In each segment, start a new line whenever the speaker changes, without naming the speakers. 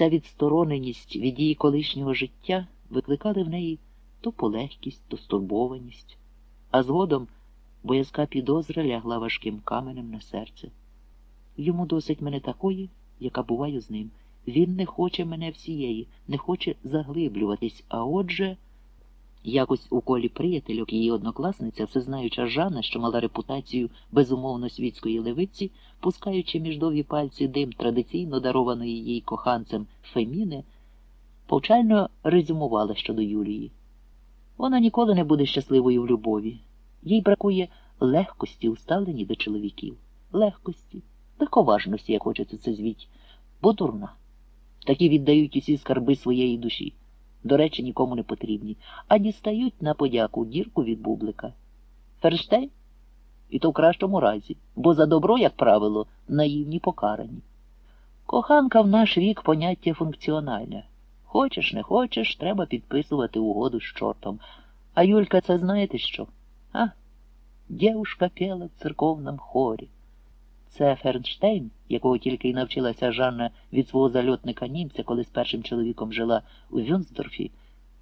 ця відстороненість від її колишнього життя викликали в неї то полегкість, то стурбованість, а згодом боязка підозра лягла важким каменем на серце. Йому досить мене такої, яка буваю з ним. Він не хоче мене всієї, не хоче заглиблюватись, а отже. Якось у колі приятельок її однокласниця, всезнаюча Жанна, що мала репутацію безумовно світської левиці, пускаючи між довгі пальці дим традиційно дарованої їй коханцем Феміни, повчально резюмувала щодо Юлії. Вона ніколи не буде щасливою в любові. Їй бракує легкості у ставленні до чоловіків, легкості, легковажності, як хочете це звіть, бо дурна. Такі віддають усі скарби своєї душі. До речі, нікому не потрібні, а дістають на подяку дірку від бублика. Ферштейн? І то в кращому разі, бо за добро, як правило, наївні покарані. Коханка в наш вік поняття функціональне. Хочеш, не хочеш, треба підписувати угоду з чортом. А Юлька, це знаєте що? А? Дівушка пела в церковному хорі. Це Фернштейн, якого тільки й навчилася Жанна від свого зальотника німця, коли з першим чоловіком жила у Вюнсдорфі,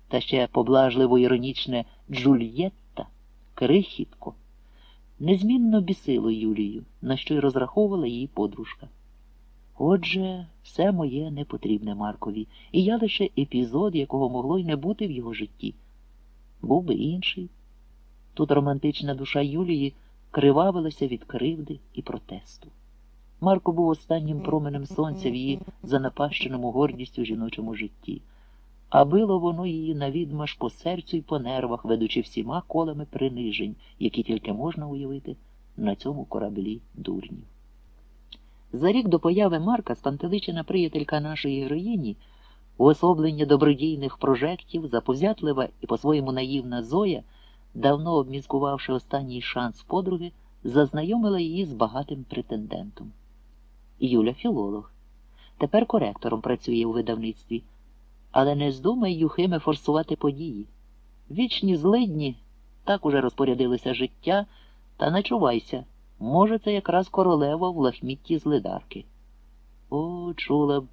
та ще поблажливо іронічне Джульєтта, крихітко, незмінно бісило Юлію, на що й розраховувала її подружка. Отже, все моє не потрібне Маркові, і я лише епізод, якого могло й не бути в його житті. Був би інший. Тут романтична душа Юлії кривавилася від кривди і протесту. Марко був останнім променем сонця в її занапащеному гордістю жіночому житті, а било воно її навідмаш по серцю і по нервах, ведучи всіма колами принижень, які тільки можна уявити на цьому кораблі дурнів. За рік до появи Марка спантеличена приятелька нашої героїні, уособлення добродійних прожектів, заповзятлива і по-своєму наївна Зоя, давно обмізкувавши останній шанс подруги, зазнайомила її з багатим претендентом. Юля філолог. Тепер коректором працює у видавництві. Але не здумай, Юхиме, форсувати події. Вічні злидні так уже розпорядилося життя, та не чувайся. Може, це якраз королева в лахмітті злидарки. О, чула б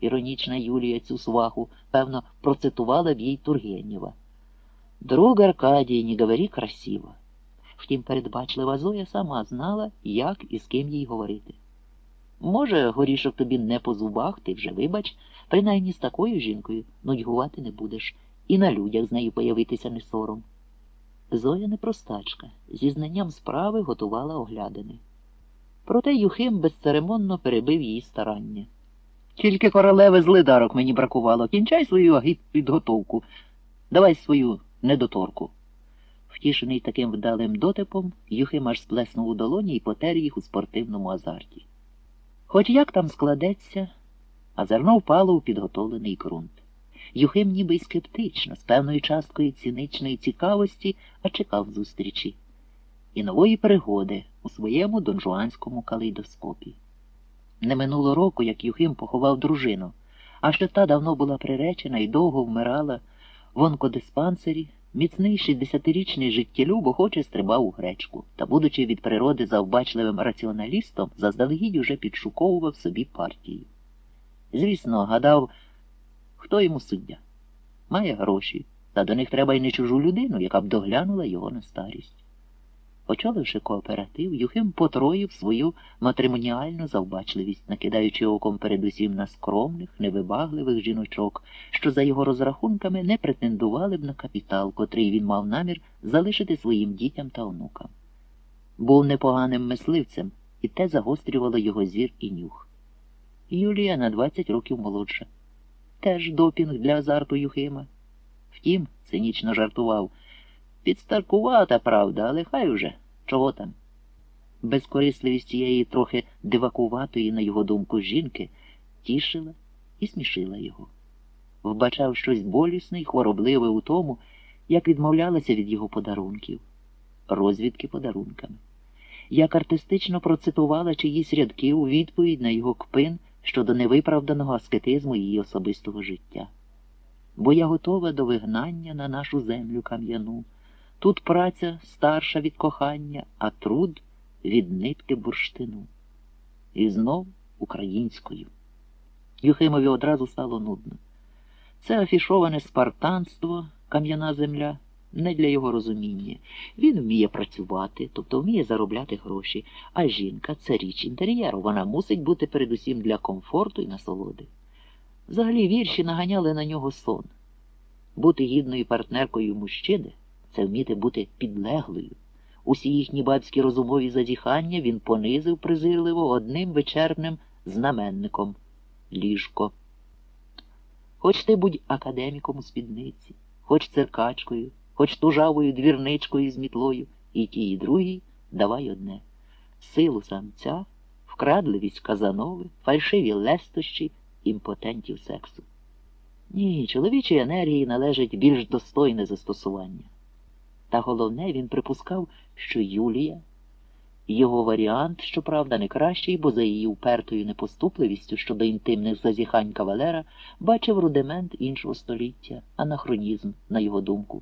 іронічна Юлія цю сваху, певно, процитувала б їй Тургенєва. Друг Аркадій, не говори красиво. Втім, передбачлива Зоя сама знала, як і з ким їй говорити. Може, горішок тобі не по зубах, ти вже вибач, принаймні з такою жінкою нудьгувати не будеш, і на людях з нею появитися не сором. Зоя не простачка, зі знанням справи готувала оглядини. Проте Юхим безцеремонно перебив її старання. Тільки королеви злидарок мені бракувало. Кінчай свою агітпідготовку. Давай свою недоторку. Втішений таким вдалим дотипом, Юхим аж сплеснув у долоні і потер їх у спортивному азарті. Хоч як там складеться, а зерно впало у підготовлений ґрунт. Юхим ніби й скептично, з певною часткою ціничної цікавості, а чекав зустрічі і нової пригоди у своєму донжуанському калейдоскопі. Не минуло року, як Юхим поховав дружину, а ще та давно була приречена і довго вмирала в онкодиспансері, міцний 60-річний життєлюб охоче стрибав у гречку та, будучи від природи завбачливим раціоналістом, заздалегідь уже підшуковував собі партію. Звісно, гадав, хто йому суддя? Має гроші, та до них треба й не чужу людину, яка б доглянула його на старість. Очоливши кооператив, Юхим потроїв свою матримоніальну завбачливість, накидаючи оком передусім на скромних, невибагливих жіночок, що за його розрахунками не претендували б на капітал, котрий він мав намір залишити своїм дітям та онукам. Був непоганим мисливцем, і те загострювало його зір і нюх. Юлія на 20 років молодша. Теж допінг для азарту Юхима. Втім, цинічно жартував. Підстаркувата, правда, але хай уже. Чого там? Безкорисливість тієї трохи дивакуватої, на його думку, жінки тішила і смішила його. Вбачав щось болісне й хворобливе у тому, як відмовлялася від його подарунків, розвідки подарунками, як артистично процитувала чиїсь рядки у відповідь на його кпин щодо невиправданого аскетизму її особистого життя. Бо я готова до вигнання на нашу землю кам'яну. Тут праця старша від кохання, а труд від нитки бурштину. І знов українською. Юхимові одразу стало нудно. Це афішоване спартанство, кам'яна земля, не для його розуміння. Він вміє працювати, тобто вміє заробляти гроші, а жінка це річ інтер'єру. Вона мусить бути передусім для комфорту і насолоди. Взагалі вірші наганяли на нього сон. Бути гідною партнеркою мужчини це вміти бути підлеглою. Усі їхні бабські розумові зазіхання він понизив презирливо одним вечерним знаменником ліжко. Хоч ти будь академіком у спідниці, хоч циркачкою, хоч тужавою двірничкою з мітлою, і тій, і другій давай одне силу самця, вкрадливість казанови, фальшиві лестощі, імпотентів сексу. Ні, чоловічій енергії належить більш достойне застосування. Та головне, він припускав, що Юлія, його варіант, щоправда, не кращий, бо за її упертою непоступливістю щодо інтимних зазіхань кавалера бачив рудимент іншого століття, анахронізм, на його думку.